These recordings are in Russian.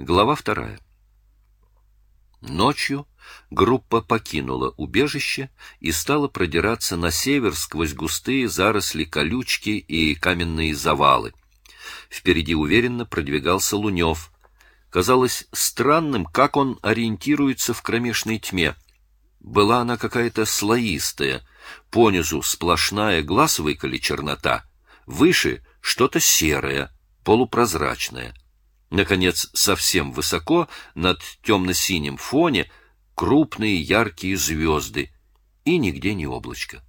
Глава вторая. Ночью группа покинула убежище и стала продираться на север сквозь густые заросли колючки и каменные завалы. Впереди уверенно продвигался Лунев. Казалось странным, как он ориентируется в кромешной тьме. Была она какая-то слоистая, понизу сплошная глаз выколи чернота, выше что-то серое, полупрозрачное. Наконец, совсем высоко, над темно-синим фоне, крупные яркие звезды, и нигде не облачко.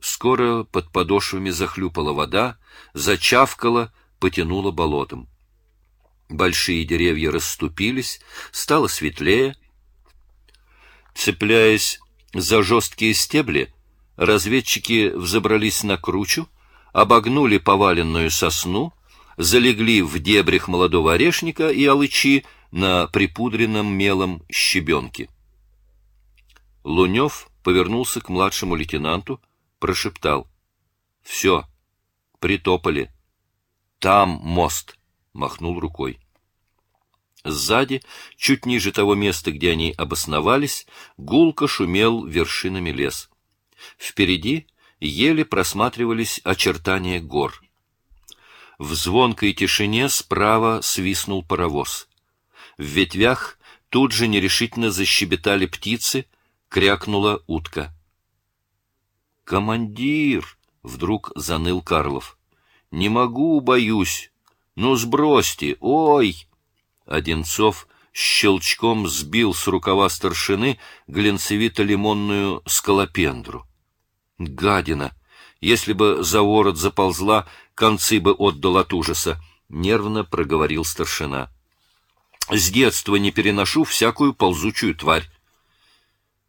Скоро под подошвами захлюпала вода, зачавкала, потянула болотом. Большие деревья расступились, стало светлее. Цепляясь за жесткие стебли, разведчики взобрались на кручу, обогнули поваленную сосну, залегли в дебрях молодого орешника и алычи на припудренном мелом щебенке. Лунев повернулся к младшему лейтенанту, прошептал. — Все, притопали. Там мост, — махнул рукой. Сзади, чуть ниже того места, где они обосновались, гулко шумел вершинами лес. Впереди еле просматривались очертания гор. В звонкой тишине справа свистнул паровоз. В ветвях тут же нерешительно защебетали птицы, крякнула утка. «Командир!» — вдруг заныл Карлов. «Не могу, боюсь. Ну, сбросьте! Ой!» Одинцов щелчком сбил с рукава старшины глинцевито-лимонную скалопендру. Гадина! Если бы за ворот заползла, концы бы отдал от ужаса, — нервно проговорил старшина. С детства не переношу всякую ползучую тварь.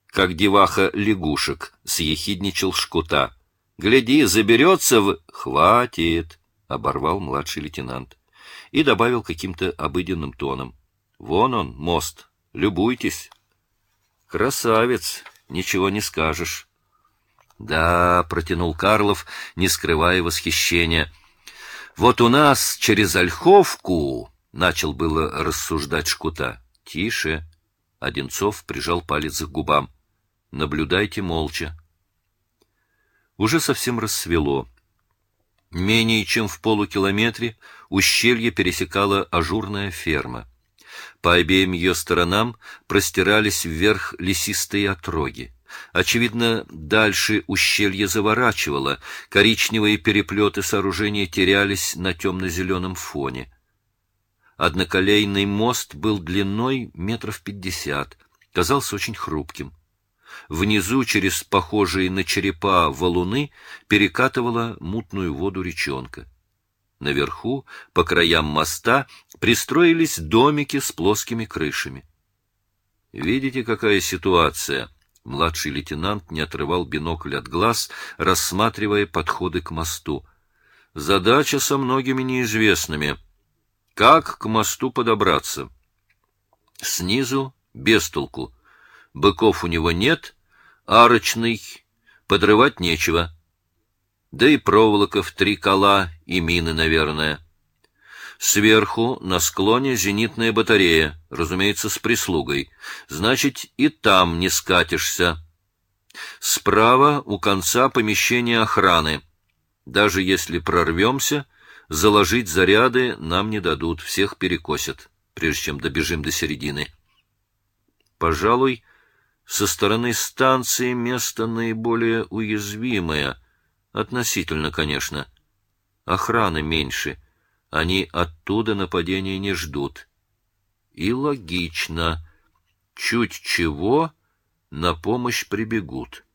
Как деваха лягушек, — съехидничал шкута. Гляди, заберется в... Хватит, — оборвал младший лейтенант. И добавил каким-то обыденным тоном. Вон он, мост, любуйтесь. Красавец, ничего не скажешь. Да, протянул Карлов, не скрывая восхищения. Вот у нас через Ольховку начал было рассуждать Шкута. Тише. Одинцов прижал палец к губам. Наблюдайте молча. Уже совсем рассвело. Менее чем в полукилометре ущелье пересекала ажурная ферма. По обеим ее сторонам простирались вверх лесистые отроги. Очевидно, дальше ущелье заворачивало, коричневые переплеты сооружения терялись на темно-зеленом фоне. Одноколейный мост был длиной метров пятьдесят, казался очень хрупким. Внизу, через похожие на черепа валуны, перекатывала мутную воду речонка. Наверху, по краям моста, пристроились домики с плоскими крышами. Видите, какая ситуация? Младший лейтенант не отрывал бинокль от глаз, рассматривая подходы к мосту. Задача со многими неизвестными. Как к мосту подобраться? Снизу без толку. Быков у него нет, арочный, подрывать нечего. Да и проволока в три кола и мины, наверное. Сверху, на склоне, зенитная батарея, разумеется, с прислугой. Значит, и там не скатишься. Справа у конца помещение охраны. Даже если прорвемся, заложить заряды нам не дадут, всех перекосят, прежде чем добежим до середины. Пожалуй, со стороны станции место наиболее уязвимое, относительно, конечно. Охраны меньше — они оттуда нападения не ждут. И логично. Чуть чего на помощь прибегут.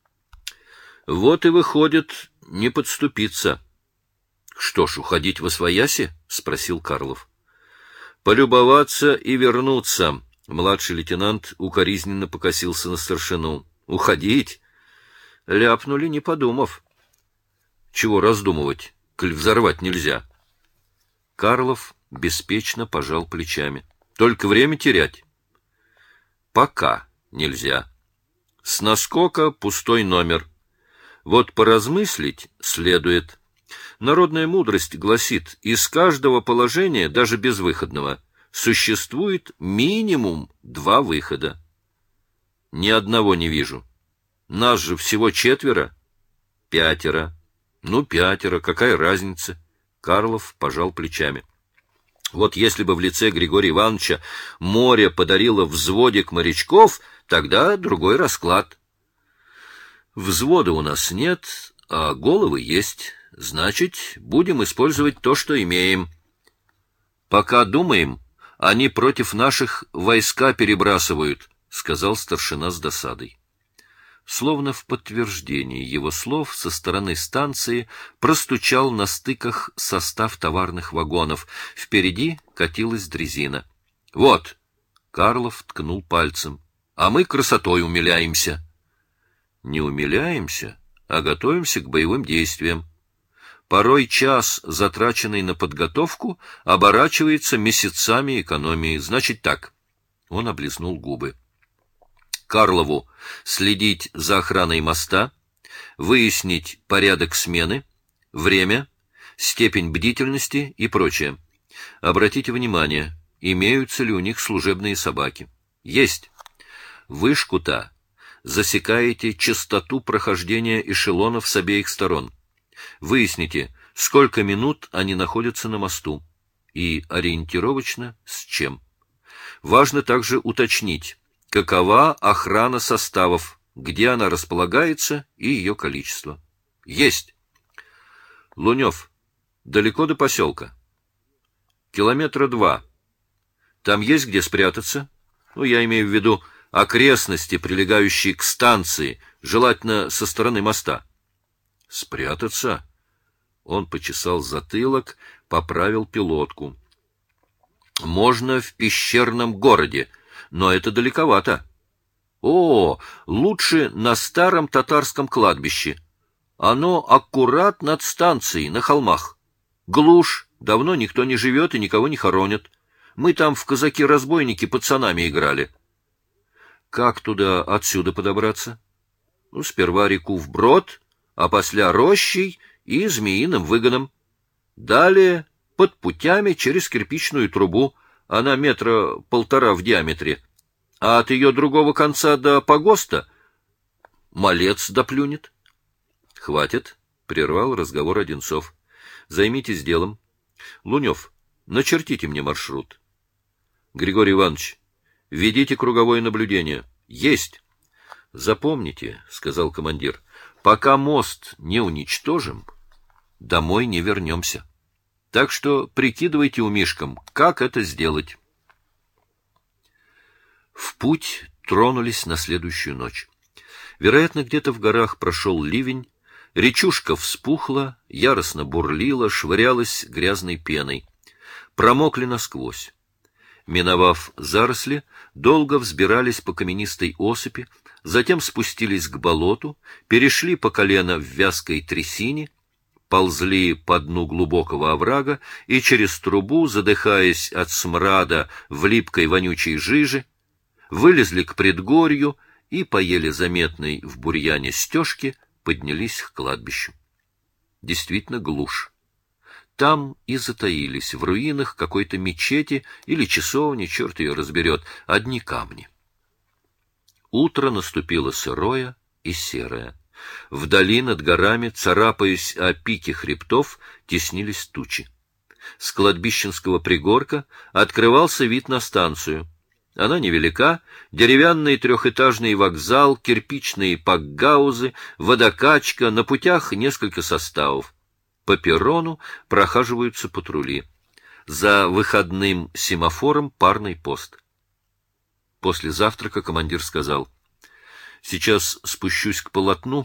Вот и выходит не подступиться. — Что ж, уходить во свояси? — спросил Карлов. — Полюбоваться и вернуться. Младший лейтенант укоризненно покосился на старшину. — Уходить? Ляпнули, не подумав. — Чего раздумывать, коль взорвать нельзя? — Карлов беспечно пожал плечами. Только время терять. Пока нельзя. С наскока пустой номер. Вот поразмыслить следует. Народная мудрость гласит, из каждого положения, даже безвыходного, существует минимум два выхода. Ни одного не вижу. Нас же всего четверо. Пятеро. Ну, пятеро, какая разница? Карлов пожал плечами. Вот если бы в лице Григория Ивановича море подарило взводик морячков, тогда другой расклад. Взвода у нас нет, а головы есть. Значит, будем использовать то, что имеем. Пока думаем, они против наших войска перебрасывают, сказал старшина с досадой. Словно в подтверждение его слов со стороны станции простучал на стыках состав товарных вагонов. Впереди катилась дрезина. Вот, Карлов ткнул пальцем. А мы красотой умиляемся. Не умиляемся, а готовимся к боевым действиям. Порой час, затраченный на подготовку, оборачивается месяцами экономии. Значит так. Он облизнул губы. Карлову следить за охраной моста, выяснить порядок смены, время, степень бдительности и прочее. Обратите внимание, имеются ли у них служебные собаки. Есть. Вышку-то засекаете частоту прохождения эшелонов с обеих сторон. Выясните, сколько минут они находятся на мосту и ориентировочно с чем. Важно также уточнить, какова охрана составов, где она располагается и ее количество. Есть. Лунев, далеко до поселка? Километра два. Там есть где спрятаться? Ну, я имею в виду окрестности, прилегающие к станции, желательно со стороны моста. Спрятаться? Он почесал затылок, поправил пилотку. Можно в пещерном городе, но это далековато. О, лучше на старом татарском кладбище. Оно аккурат над станцией, на холмах. Глушь, давно никто не живет и никого не хоронят. Мы там в казаки-разбойники пацанами играли. Как туда отсюда подобраться? Ну, сперва реку вброд, а после рощей и змеиным выгоном. Далее под путями через кирпичную трубу — она метра полтора в диаметре, а от ее другого конца до погоста малец доплюнет. — Хватит, — прервал разговор Одинцов. — Займитесь делом. Лунев, начертите мне маршрут. — Григорий Иванович, ведите круговое наблюдение. — Есть. — Запомните, — сказал командир, — пока мост не уничтожим, домой не вернемся. — так что прикидывайте у Мишкам, как это сделать. В путь тронулись на следующую ночь. Вероятно, где-то в горах прошел ливень, речушка вспухла, яростно бурлила, швырялась грязной пеной. Промокли насквозь. Миновав заросли, долго взбирались по каменистой осыпи, затем спустились к болоту, перешли по колено в вязкой трясине ползли по дну глубокого оврага и через трубу, задыхаясь от смрада в липкой вонючей жиже, вылезли к предгорью и по еле заметной в бурьяне стежке поднялись к кладбищу. Действительно глушь. Там и затаились в руинах какой-то мечети или часовни, черт ее разберет, одни камни. Утро наступило сырое и серое. Вдали над горами, царапаясь о пике хребтов, теснились тучи. С кладбищенского пригорка открывался вид на станцию. Она невелика, деревянный трехэтажный вокзал, кирпичные пакгаузы, водокачка, на путях несколько составов. По перрону прохаживаются патрули. За выходным семафором парный пост. После завтрака командир сказал — Сейчас спущусь к полотну,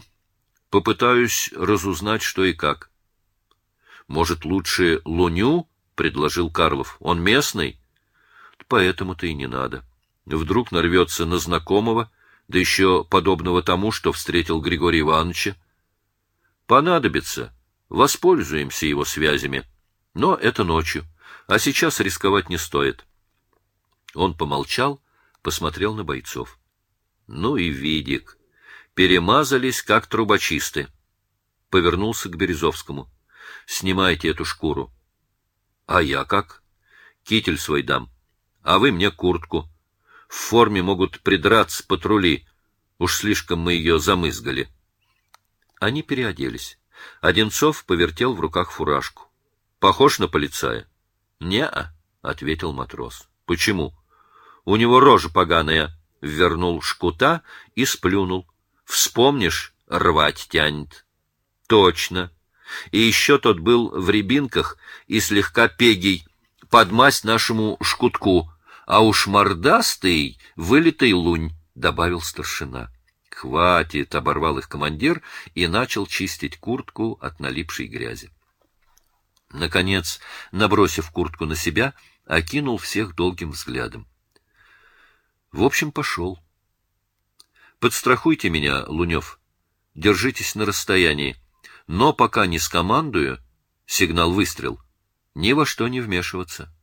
попытаюсь разузнать, что и как. Может, лучше Луню, предложил Карлов. Он местный? Поэтому-то и не надо. Вдруг нарвется на знакомого, да еще подобного тому, что встретил Григория Ивановича. Понадобится, воспользуемся его связями. Но это ночью, а сейчас рисковать не стоит. Он помолчал, посмотрел на бойцов. Ну и видик. Перемазались, как трубочисты. Повернулся к Березовскому. Снимайте эту шкуру. А я как? Китель свой дам. а вы мне куртку. В форме могут придраться патрули. Уж слишком мы ее замызгали. Они переоделись. Одинцов повертел в руках фуражку. — Похож на полицая? — Не-а, — ответил матрос. — Почему? — У него рожа поганая. Вернул шкута и сплюнул. — Вспомнишь, рвать тянет. — Точно. И еще тот был в рябинках и слегка пегий, под масть нашему шкутку, а уж мордастый — вылитый лунь, — добавил старшина. «Хватит!» — оборвал их командир и начал чистить куртку от налипшей грязи. Наконец, набросив куртку на себя, окинул всех долгим взглядом. В общем, пошел. Подстрахуйте меня, Лунев. Держитесь на расстоянии. Но пока не скомандую, сигнал выстрел, ни во что не вмешиваться.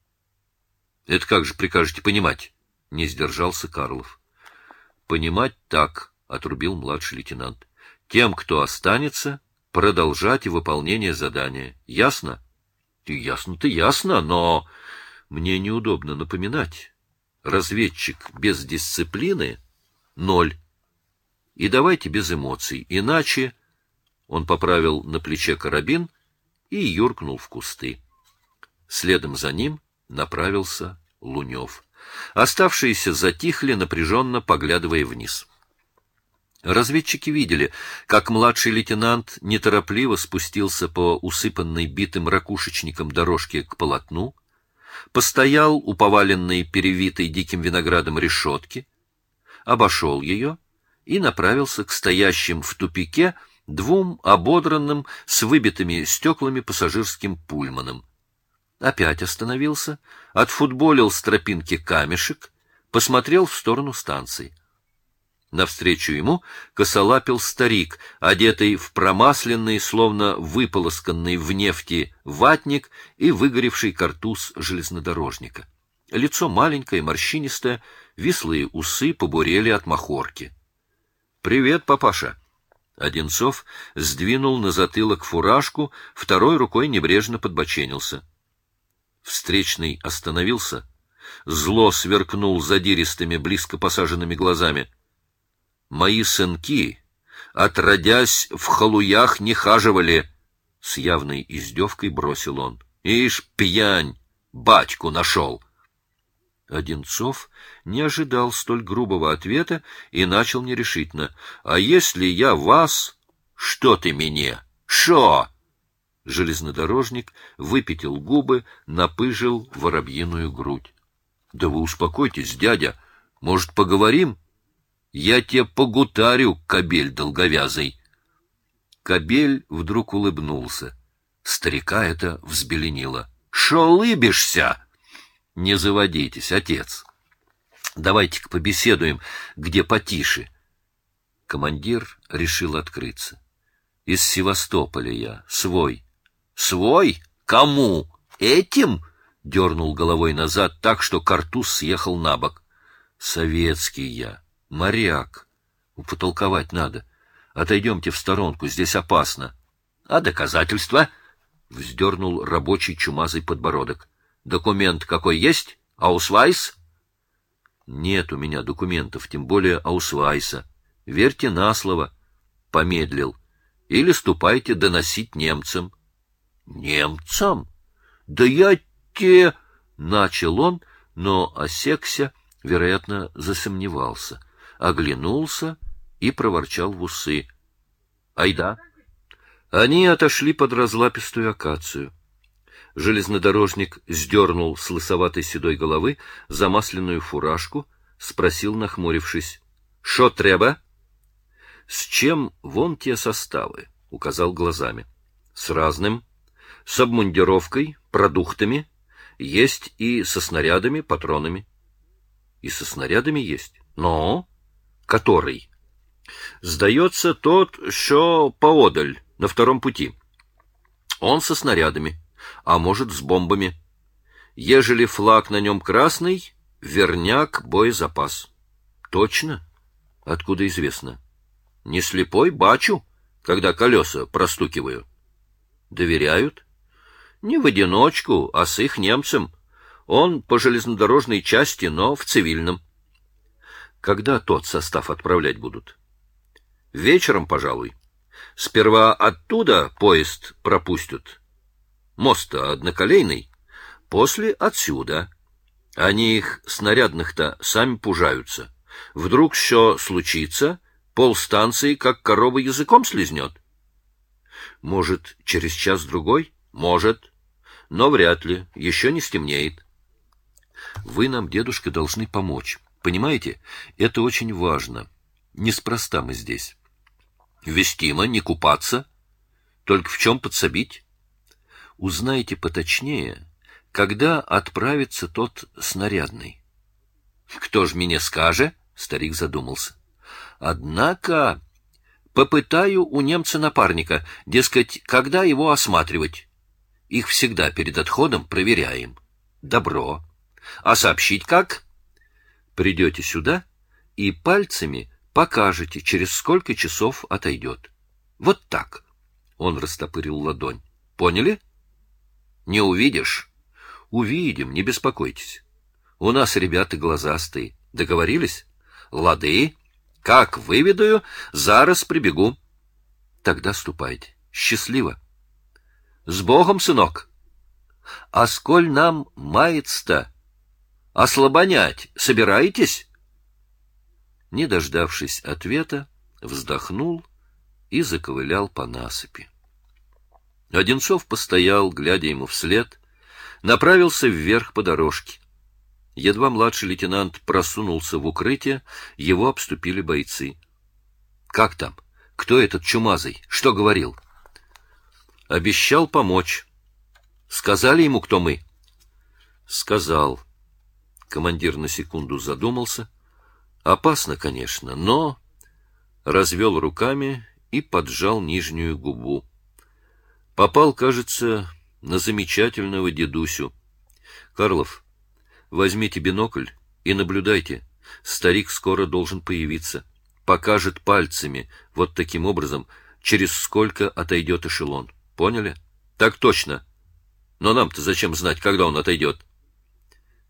— Это как же прикажете понимать? — не сдержался Карлов. — Понимать так, — отрубил младший лейтенант. — Тем, кто останется, продолжать выполнение задания. Ясно? — Ясно-то ясно, но мне неудобно напоминать. Разведчик без дисциплины — ноль. И давайте без эмоций, иначе... Он поправил на плече карабин и юркнул в кусты. Следом за ним направился Лунев. Оставшиеся затихли, напряженно поглядывая вниз. Разведчики видели, как младший лейтенант неторопливо спустился по усыпанной битым ракушечником дорожке к полотну, постоял у поваленной перевитой диким виноградом решетки, обошел ее и направился к стоящим в тупике двум ободранным с выбитыми стеклами пассажирским пульманам. Опять остановился, отфутболил с тропинки камешек, посмотрел в сторону станции. Навстречу ему косолапил старик, одетый в промасленный, словно выполосканный в нефти ватник и выгоревший картуз железнодорожника. Лицо маленькое, морщинистое, вислые усы побурели от махорки. — Привет, папаша! Одинцов сдвинул на затылок фуражку, второй рукой небрежно подбоченился. Встречный остановился, зло сверкнул задиристыми, близко посаженными глазами — мои сынки, отродясь, в халуях не хаживали, — с явной издевкой бросил он. — Ишь, пьянь, батьку нашел! Одинцов не ожидал столь грубого ответа и начал нерешительно. — А если я вас... Что ты мне? Шо? Железнодорожник выпятил губы, напыжил воробьиную грудь. — Да вы успокойтесь, дядя. Может, поговорим? — я тебе погутарю, кобель долговязый. Кобель вдруг улыбнулся. Старика это взбеленило. — Шо улыбишься? — Не заводитесь, отец. Давайте-ка побеседуем, где потише. Командир решил открыться. — Из Севастополя я, свой. — Свой? Кому? Этим? — дернул головой назад так, что картуз съехал на бок. — Советский я. Моряк. Потолковать надо. Отойдемте в сторонку, здесь опасно. А доказательства? Вздернул рабочий чумазый подбородок. Документ какой есть? Аусвайс? Нет у меня документов, тем более Аусвайса. Верьте на слово. Помедлил. Или ступайте доносить немцам. Немцам? Да я те... Начал он, но осекся, вероятно, засомневался оглянулся и проворчал в усы. — Айда! Они отошли под разлапистую акацию. Железнодорожник сдернул с лысоватой седой головы замасленную фуражку, спросил, нахмурившись. — Шо треба? — С чем вон те составы? — указал глазами. — С разным. С обмундировкой, продуктами. Есть и со снарядами, патронами. — И со снарядами есть. Но Который? Сдается тот, что поодаль, на втором пути. Он со снарядами, а может, с бомбами. Ежели флаг на нем красный, верняк боезапас. Точно? Откуда известно? Не слепой бачу, когда колеса простукиваю. Доверяют? Не в одиночку, а с их немцем. Он по железнодорожной части, но в цивильном. Когда тот состав отправлять будут? Вечером, пожалуй. Сперва оттуда поезд пропустят. Мост-то одноколейный. После отсюда. Они их снарядных-то сами пужаются. Вдруг все случится, полстанции как корова языком слезнет. Может, через час-другой? Может. Но вряд ли. Еще не стемнеет. Вы нам, дедушка, должны помочь. Понимаете? Это очень важно. Неспроста мы здесь. Вестимо, не купаться. Только в чем подсобить? Узнайте поточнее, когда отправится тот снарядный. Кто ж мне скажет? Старик задумался. Однако попытаю у немца напарника, дескать, когда его осматривать. Их всегда перед отходом проверяем. Добро. А сообщить как? Придете сюда и пальцами покажете, через сколько часов отойдет. Вот так. Он растопырил ладонь. Поняли? Не увидишь? Увидим, не беспокойтесь. У нас ребята глазастые. Договорились? Лады. Как выведаю, зараз прибегу. Тогда ступайте. Счастливо. С Богом, сынок. А сколь нам мается-то? Ослабонять собираетесь? Не дождавшись ответа, вздохнул и заковылял по насыпи. Одинцов постоял, глядя ему вслед, направился вверх по дорожке. Едва младший лейтенант просунулся в укрытие, его обступили бойцы. — Как там? Кто этот чумазый? Что говорил? — Обещал помочь. — Сказали ему, кто мы? — Сказал. Командир на секунду задумался. Опасно, конечно, но... Развел руками и поджал нижнюю губу. Попал, кажется, на замечательного дедусю. Карлов, Возьмите бинокль и наблюдайте. Старик скоро должен появиться. Покажет пальцами, вот таким образом, через сколько отойдет эшелон. Поняли? Так точно. Но нам-то зачем знать, когда он отойдет?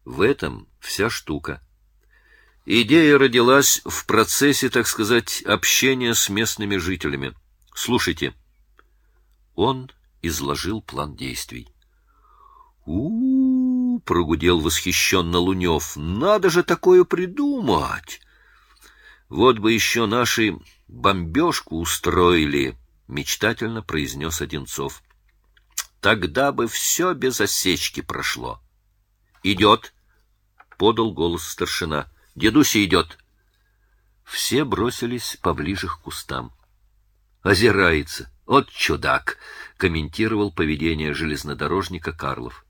В этом вся штука. Идея родилась в процессе, так сказать, общения с местными жителями. Слушайте. Он изложил план действий. У-у-у! прогудел восхищенно Лунев. «Надо же такое придумать!» «Вот бы еще наши бомбежку устроили!» — мечтательно произнес Одинцов. «Тогда бы все без осечки прошло». «Идет!» — подал голос старшина. «Дедуся идет!» Все бросились поближе к кустам. «Озирается! Вот чудак!» — комментировал поведение железнодорожника Карлов.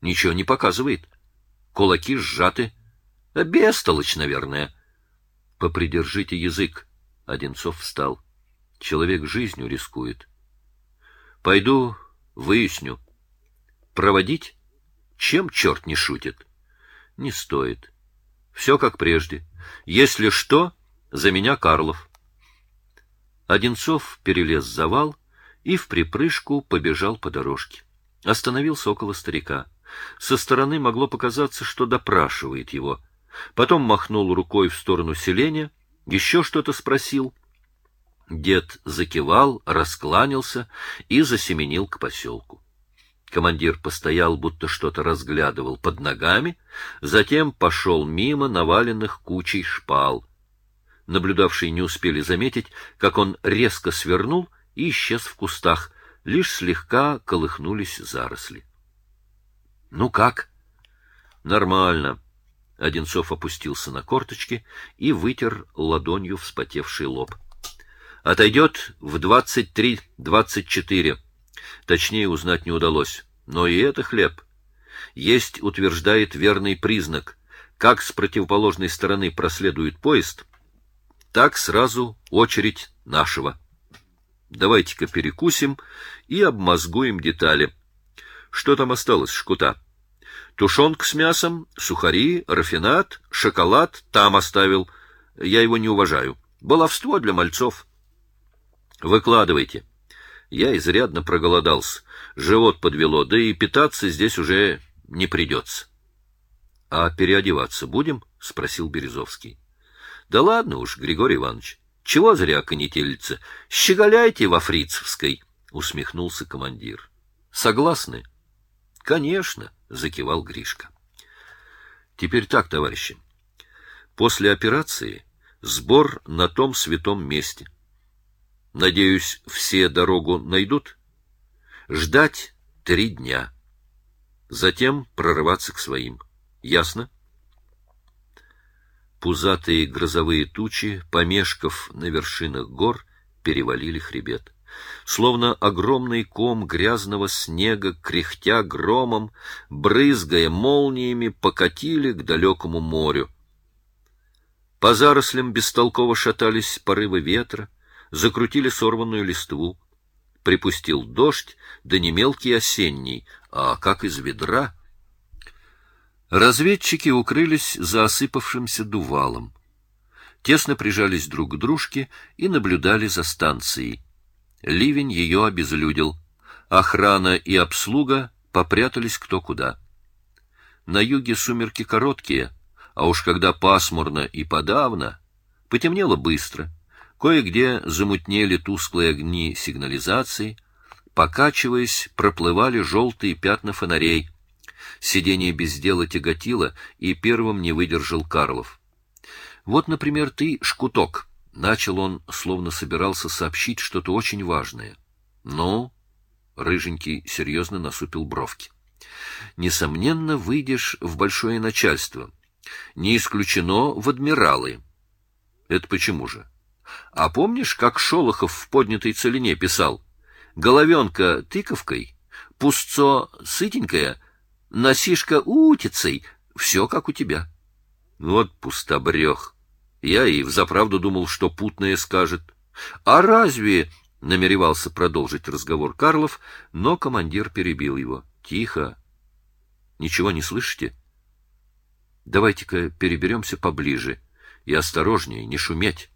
Ничего не показывает. Кулаки сжаты. А бестолочь, наверное. Попридержите язык. Одинцов встал. Человек жизнью рискует. Пойду выясню. Проводить? Чем черт не шутит? Не стоит. Все как прежде. Если что, за меня Карлов. Одинцов перелез завал и в припрыжку побежал по дорожке. Остановился около старика. Со стороны могло показаться, что допрашивает его. Потом махнул рукой в сторону селения, еще что-то спросил. Дед закивал, раскланялся и засеменил к поселку. Командир постоял, будто что-то разглядывал под ногами, затем пошел мимо наваленных кучей шпал. Наблюдавшие не успели заметить, как он резко свернул и исчез в кустах, лишь слегка колыхнулись заросли. Ну как? Нормально. Одинцов опустился на корточки и вытер ладонью вспотевший лоб. Отойдет в двадцать три, двадцать четыре. Точнее узнать не удалось. Но и это хлеб. Есть, утверждает, верный признак. Как с противоположной стороны проследует поезд, так сразу очередь нашего. Давайте-ка перекусим и обмозгуем детали. Что там осталось, шкута? Тушенка с мясом, сухари, рафинат, шоколад там оставил. Я его не уважаю. Баловство для мальцов. Выкладывайте. Я изрядно проголодался. Живот подвело, да и питаться здесь уже не придется. — А переодеваться будем? — спросил Березовский. — Да ладно уж, Григорий Иванович, чего зря конетелиться? Щеголяйте во Фрицевской, — усмехнулся командир. — Согласны? — Конечно, — закивал Гришка. — Теперь так, товарищи. После операции сбор на том святом месте. Надеюсь, все дорогу найдут? Ждать три дня. Затем прорываться к своим. Ясно? Пузатые грозовые тучи, помешков на вершинах гор, перевалили хребет. Словно огромный ком грязного снега, кряхтя громом, брызгая молниями, покатили к далекому морю. По зарослям бестолково шатались порывы ветра, закрутили сорванную листву. Припустил дождь, да не мелкий осенний, а как из ведра — Разведчики укрылись за осыпавшимся дувалом. Тесно прижались друг к дружке и наблюдали за станцией. Ливень ее обезлюдил. Охрана и обслуга попрятались кто куда. На юге сумерки короткие, а уж когда пасмурно и подавно, потемнело быстро. Кое-где замутнели тусклые огни сигнализации, покачиваясь, проплывали желтые пятна фонарей — Сидение без дела тяготило, и первым не выдержал Карлов. «Вот, например, ты, Шкуток», — начал он, словно собирался сообщить что-то очень важное. «Ну?» — Рыженький серьезно насупил бровки. «Несомненно, выйдешь в большое начальство. Не исключено в адмиралы». «Это почему же?» «А помнишь, как Шолохов в поднятой целине писал? Головенка тыковкой, пустцо сытенькое — Носишка утицей, все как у тебя. Вот пустобрех. Я и взаправду думал, что путное скажет. А разве... — намеревался продолжить разговор Карлов, но командир перебил его. — Тихо. Ничего не слышите? Давайте-ка переберемся поближе и осторожнее, не шуметь.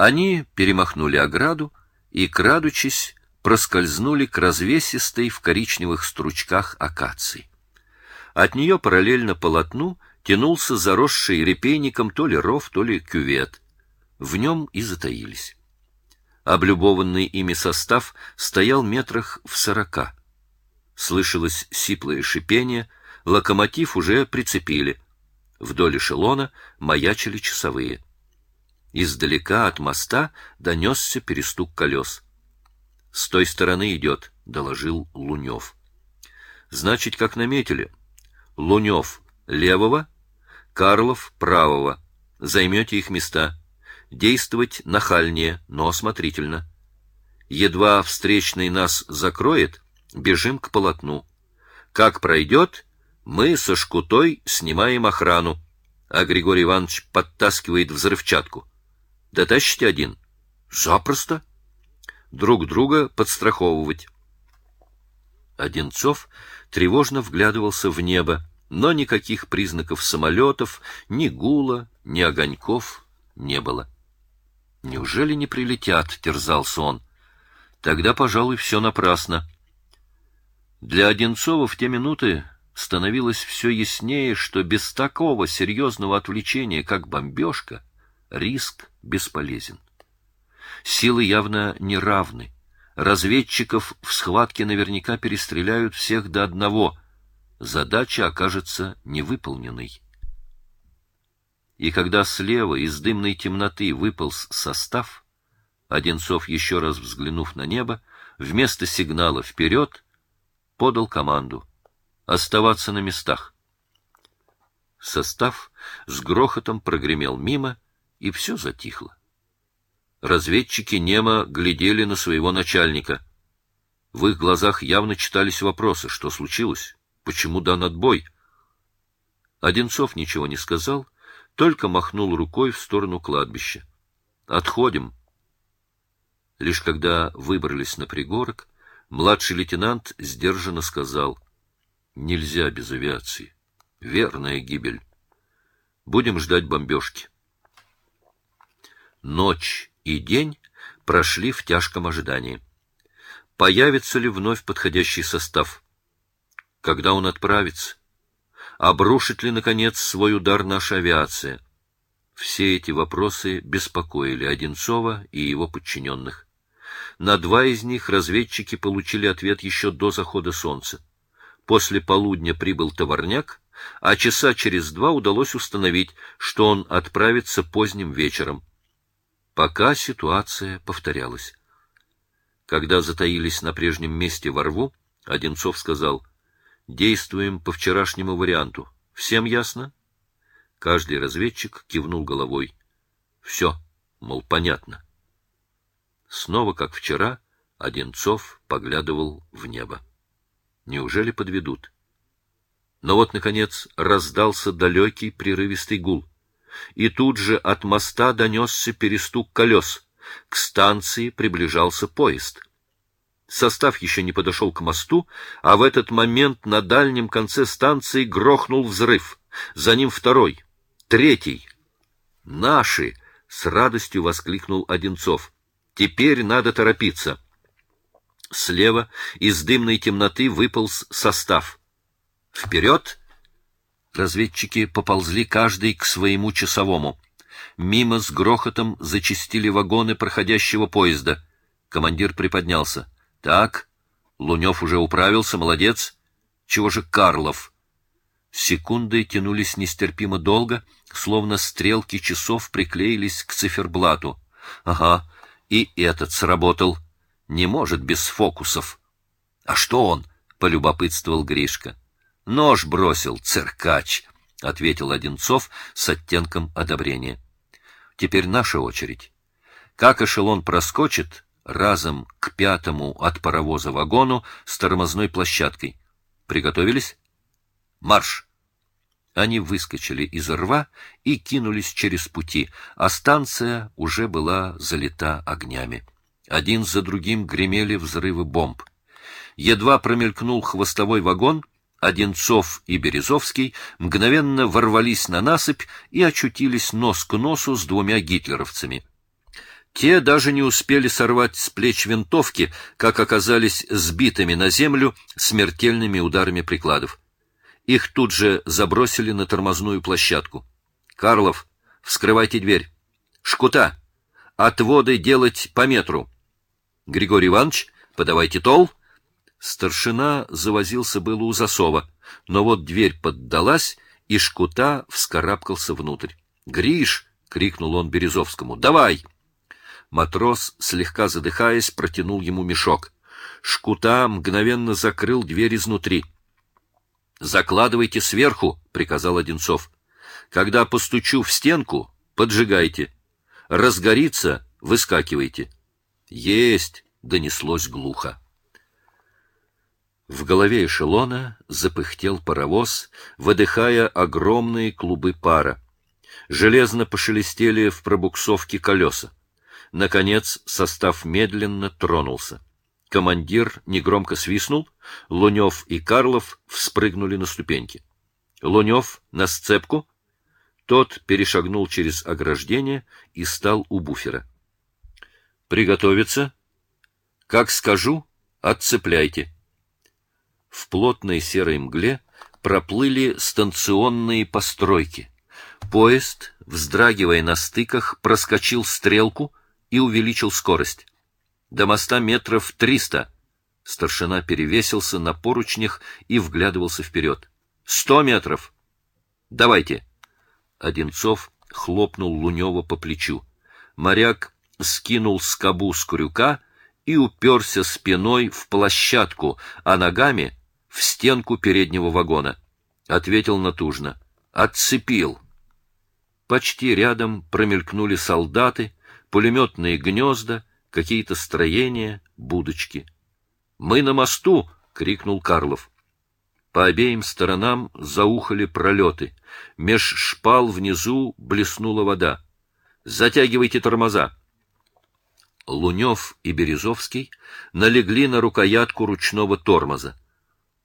Они перемахнули ограду и, крадучись, проскользнули к развесистой в коричневых стручках акации. От нее параллельно полотну тянулся заросший репейником то ли ров, то ли кювет. В нем и затаились. Облюбованный ими состав стоял метрах в сорока. Слышалось сиплое шипение, локомотив уже прицепили. Вдоль эшелона маячили часовые. Издалека от моста донесся перестук колес —— С той стороны идет, — доложил Лунев. — Значит, как наметили. Лунев — левого, Карлов — правого. Займете их места. Действовать нахальнее, но осмотрительно. Едва встречный нас закроет, бежим к полотну. Как пройдет, мы со шкутой снимаем охрану, а Григорий Иванович подтаскивает взрывчатку. Дотащите один? Запросто друг друга подстраховывать. Одинцов тревожно вглядывался в небо, но никаких признаков самолетов, ни гула, ни огоньков не было. Неужели не прилетят, терзался он. Тогда, пожалуй, все напрасно. Для Одинцова в те минуты становилось все яснее, что без такого серьезного отвлечения, как бомбежка, риск бесполезен. Силы явно не равны. Разведчиков в схватке наверняка перестреляют всех до одного. Задача окажется невыполненной. И когда слева из дымной темноты выполз состав, Одинцов, еще раз взглянув на небо, вместо сигнала «Вперед!» подал команду «Оставаться на местах». Состав с грохотом прогремел мимо, и все затихло. Разведчики немо глядели на своего начальника. В их глазах явно читались вопросы, что случилось, почему дан отбой. Одинцов ничего не сказал, только махнул рукой в сторону кладбища. «Отходим». Лишь когда выбрались на пригорок, младший лейтенант сдержанно сказал, «Нельзя без авиации. Верная гибель. Будем ждать бомбежки». Ночь и день прошли в тяжком ожидании. Появится ли вновь подходящий состав? Когда он отправится? Обрушит ли, наконец, свой удар наша авиация? Все эти вопросы беспокоили Одинцова и его подчиненных. На два из них разведчики получили ответ еще до захода солнца. После полудня прибыл товарняк, а часа через два удалось установить, что он отправится поздним вечером. Пока ситуация повторялась. Когда затаились на прежнем месте во рву, Одинцов сказал, «Действуем по вчерашнему варианту. Всем ясно?» Каждый разведчик кивнул головой. «Все, мол, понятно». Снова, как вчера, Одинцов поглядывал в небо. Неужели подведут? Но вот, наконец, раздался далекий прерывистый гул. И тут же от моста донесся перестук колес. К станции приближался поезд. Состав еще не подошел к мосту, а в этот момент на дальнем конце станции грохнул взрыв. За ним второй, третий. «Наши!» — с радостью воскликнул Одинцов. Теперь надо торопиться. Слева из дымной темноты выполз состав. Вперед! Разведчики поползли каждый к своему часовому. Мимо с грохотом зачистили вагоны проходящего поезда. Командир приподнялся. Так, Лунев уже управился, молодец. Чего же Карлов? Секунды тянулись нестерпимо долго, словно стрелки часов приклеились к циферблату. Ага, и этот сработал. Не может без фокусов. — А что он? — полюбопытствовал Гришка. — Нож бросил, циркач, — ответил Одинцов с оттенком одобрения. — Теперь наша очередь. Как эшелон проскочит, разом к пятому от паровоза вагону с тормозной площадкой. Приготовились? Марш! Они выскочили из рва и кинулись через пути, а станция уже была залита огнями. Один за другим гремели взрывы бомб. Едва промелькнул хвостовой вагон, Одинцов и Березовский мгновенно ворвались на насыпь и очутились нос к носу с двумя гитлеровцами. Те даже не успели сорвать с плеч винтовки, как оказались сбитыми на землю смертельными ударами прикладов. Их тут же забросили на тормозную площадку. «Карлов, вскрывайте дверь. Шкута, отводы делать по метру. Григорий Иванович, подавайте тол». Старшина завозился было у засова, но вот дверь поддалась, и Шкута вскарабкался внутрь. «Гриш!» — крикнул он Березовскому. «Давай!» Матрос, слегка задыхаясь, протянул ему мешок. Шкута мгновенно закрыл дверь изнутри. Закладывайте сверху, приказал Одинцов. Когда постучу в стенку, поджигайте. Разгорится, выскакивайте. Есть, донеслось глухо. В голове эшелона запыхтел паровоз, выдыхая огромные клубы пара. Железно пошелестели в пробуксовке колеса. Наконец состав медленно тронулся. Командир негромко свистнул, Лунев и Карлов вспрыгнули на ступеньки. Лунев на сцепку, тот перешагнул через ограждение и стал у буфера. «Приготовиться. Как скажу, отцепляйте». В плотной серой мгле проплыли станционные постройки. Поезд, вздрагивая на стыках, проскочил стрелку и увеличил скорость. До моста метров триста. Старшина перевесился на поручнях и вглядывался вперед. Сто метров. Давайте. Одинцов хлопнул Лунева по плечу. Моряк скинул скобу с крюка и уперся спиной в площадку, а ногами — в стенку переднего вагона. Ответил натужно. Отцепил. Почти рядом промелькнули солдаты, пулеметные гнезда — какие-то строения, будочки. «Мы на мосту!» — крикнул Карлов. По обеим сторонам заухали пролеты. Меж шпал внизу блеснула вода. «Затягивайте тормоза!» Лунев и Березовский налегли на рукоятку ручного тормоза.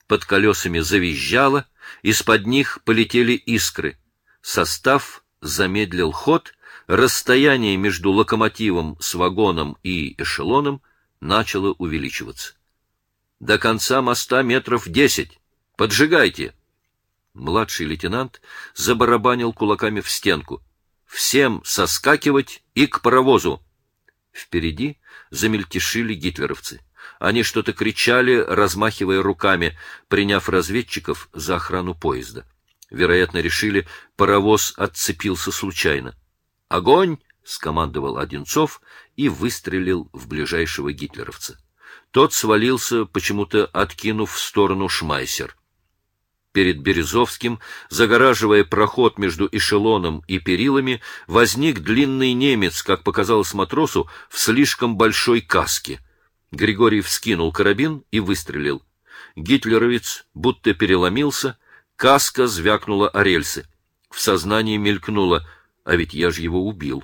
Под колесами завизжало, из-под них полетели искры. Состав замедлил ход расстояние между локомотивом с вагоном и эшелоном начало увеличиваться. До конца моста метров десять. Поджигайте. Младший лейтенант забарабанил кулаками в стенку. «Всем соскакивать и к паровозу!» Впереди замельтешили гитлеровцы. Они что-то кричали, размахивая руками, приняв разведчиков за охрану поезда. Вероятно, решили, паровоз отцепился случайно. «Огонь!» — скомандовал Одинцов и выстрелил в ближайшего гитлеровца. Тот свалился, почему-то откинув в сторону шмайсер перед Березовским, загораживая проход между эшелоном и перилами, возник длинный немец, как показалось матросу, в слишком большой каске. Григорий вскинул карабин и выстрелил. Гитлеровец будто переломился, каска звякнула о рельсы. В сознании мелькнуло, а ведь я же его убил.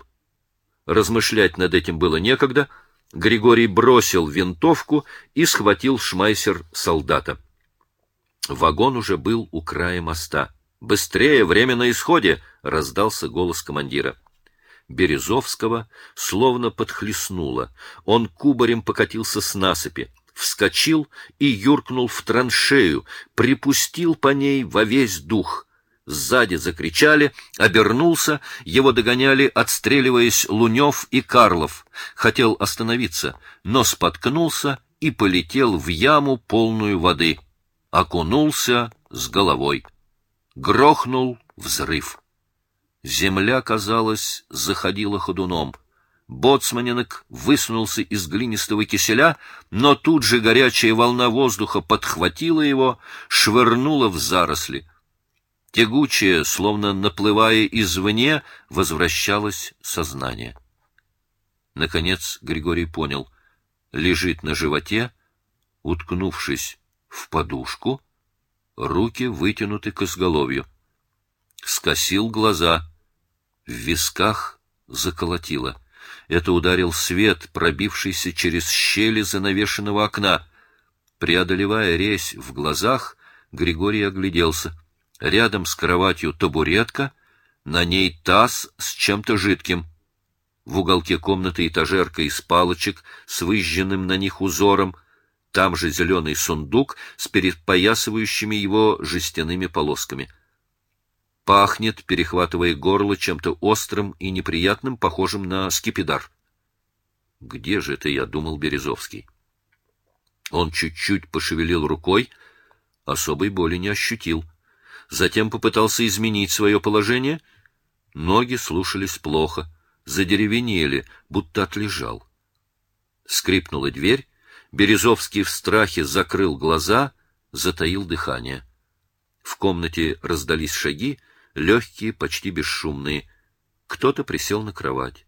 Размышлять над этим было некогда. Григорий бросил винтовку и схватил шмайсер солдата. Вагон уже был у края моста. «Быстрее! Время на исходе!» — раздался голос командира. Березовского словно подхлестнуло. Он кубарем покатился с насыпи, вскочил и юркнул в траншею, припустил по ней во весь дух. Сзади закричали, обернулся, его догоняли, отстреливаясь Лунев и Карлов. Хотел остановиться, но споткнулся и полетел в яму, полную воды окунулся с головой. Грохнул взрыв. Земля, казалось, заходила ходуном. Боцманинок высунулся из глинистого киселя, но тут же горячая волна воздуха подхватила его, швырнула в заросли. Тягучее, словно наплывая извне, возвращалось сознание. Наконец Григорий понял. Лежит на животе, уткнувшись в подушку, руки вытянуты к изголовью. Скосил глаза. В висках заколотило. Это ударил свет, пробившийся через щели занавешенного окна. Преодолевая резь в глазах, Григорий огляделся. Рядом с кроватью табуретка, на ней таз с чем-то жидким. В уголке комнаты этажерка из палочек с выжженным на них узором — там же зеленый сундук с перепоясывающими его жестяными полосками. Пахнет, перехватывая горло чем-то острым и неприятным, похожим на скипидар. Где же это я, думал Березовский. Он чуть-чуть пошевелил рукой, особой боли не ощутил. Затем попытался изменить свое положение. Ноги слушались плохо, задеревенели, будто отлежал. Скрипнула дверь, Березовский в страхе закрыл глаза, затаил дыхание. В комнате раздались шаги, легкие, почти бесшумные. Кто-то присел на кровать.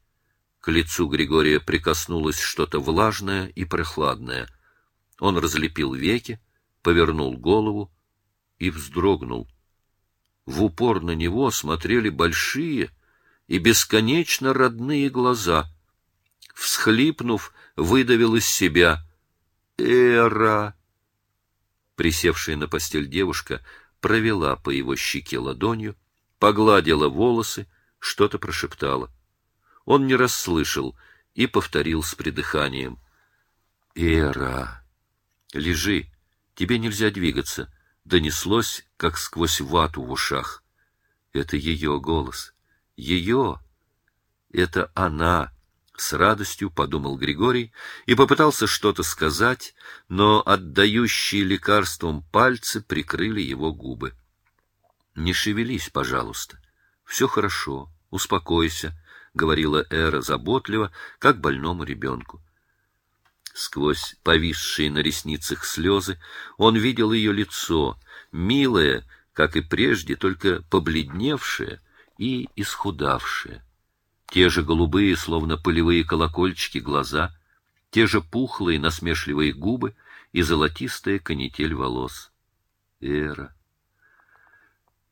К лицу Григория прикоснулось что-то влажное и прохладное. Он разлепил веки, повернул голову и вздрогнул. В упор на него смотрели большие и бесконечно родные глаза. Всхлипнув, выдавил из себя — Эра! Присевшая на постель девушка провела по его щеке ладонью, погладила волосы, что-то прошептала. Он не расслышал и повторил с придыханием. «Эра! Лежи, тебе нельзя двигаться!» Донеслось, как сквозь вату в ушах. Это ее голос. Ее! Это она! С радостью подумал Григорий и попытался что-то сказать, но отдающие лекарством пальцы прикрыли его губы. — Не шевелись, пожалуйста. Все хорошо, успокойся, — говорила Эра заботливо, как больному ребенку. Сквозь повисшие на ресницах слезы он видел ее лицо, милое, как и прежде, только побледневшее и исхудавшее те же голубые, словно полевые колокольчики, глаза, те же пухлые, насмешливые губы и золотистая канитель волос. Эра!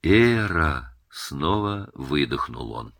Эра! Снова выдохнул он.